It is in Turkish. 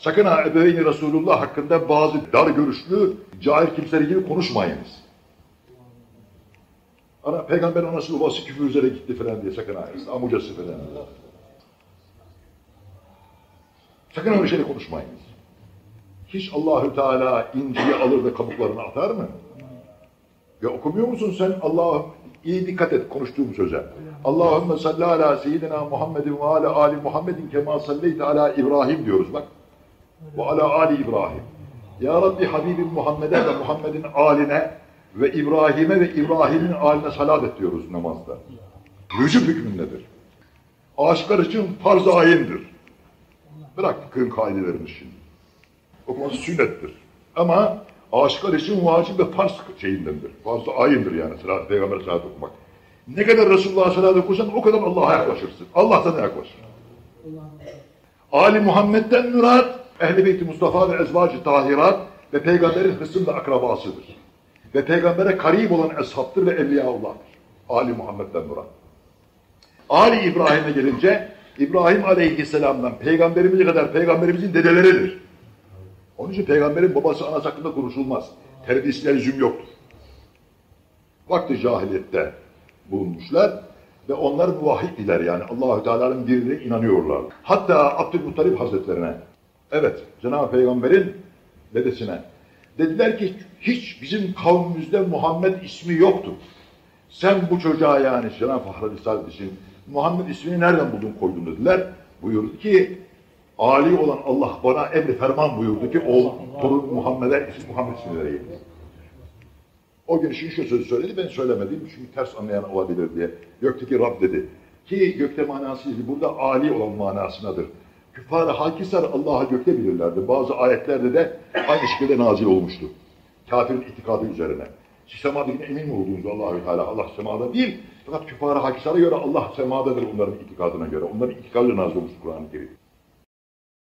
Sakın ha ebeveyni Resulullah hakkında bazı dar görüşlü, cahil kimseler gibi konuşmayınız. Ana, peygamber anası babası küfür üzere gitti falan diye sakın ha. Amucası falan. Sakın öyle şeyle konuşmayınız. Hiç Allahü Teala inciyi alır da kabuklarını atar mı? Ya okumuyor musun sen Allah'ım iyi dikkat et konuştuğum söze. Allahümme salli ala seyyidina Muhammedin ve ala ali Muhammedin kema salleyte ala İbrahim diyoruz bak. Ve ala ali İbrahim. Ya Rabbi Habibim Muhammed'e ve Muhammed'in aline ve İbrahim'e ve İbrahim'in aline salat et diyoruz namazda. Vücub hükmündedir. Aşıklar için farz-ı ayindir. Bırak fıkhın kaidelerini şimdi. Okuması sünnettir. Ama aşıklar için vacip ve farz şeyindendir. Farz-ı ayindir yani salat, peygamber salat okumak. Ne kadar Resulullah'a salat okursan o kadar Allah'a yaklaşırsın. Allah sana yaklaşır. Ali Muhammed'den mürat, Ehl-i Beyt-i Mustafa ve Ezvacı Tahirat ve Peygamberin hısımda akrabasıdır. Ve Peygamber'e karib olan eshabtır ve evliyaullah'tır. Ali Muhammed'den mürat. Ali İbrahim'e gelince, İbrahim Aleyhisselam'dan Peygamberimize kadar Peygamberimizin dedeleridir. Onun için Peygamberin babası anası hakkında konuşulmaz. Terbiyesiyle lüzum yoktur. Vakti cahiliyette bulunmuşlar ve onlar muvahhid yani Allahü Teala'nın birine inanıyorlar. Hatta Abdülmuttalip Hazretlerine, evet Cenab-ı Peygamber'in dedesine dediler ki hiç bizim kavmimizde Muhammed ismi yoktu. Sen bu çocuğa yani Cenab-ı Fahri Risale için Muhammed ismini nereden buldun koydun dediler. Buyurdu ki Ali olan Allah bana emri ferman buyurdu ki o torun Muhammed'e ismi Muhammed ismini vereyim. O gün şimdi şu sözü söyledi, ben söylemedim çünkü ters anlayan olabilir diye. Gökteki Rab dedi. Ki gökte manası değil, burada Ali olan manasınadır. Küffar-ı hakisar Allah'a gökte bilirlerdi. Bazı ayetlerde de aynı şekilde nazil olmuştu. Kafirin itikadı üzerine. Siz semadakine emin mi olduğunuz Allahü Teala? Allah semada değil. Fakat küffar-ı hakisara göre Allah semadadır onların itikadına göre. Onların itikadı nazil olmuş Kur'an-ı Kerim.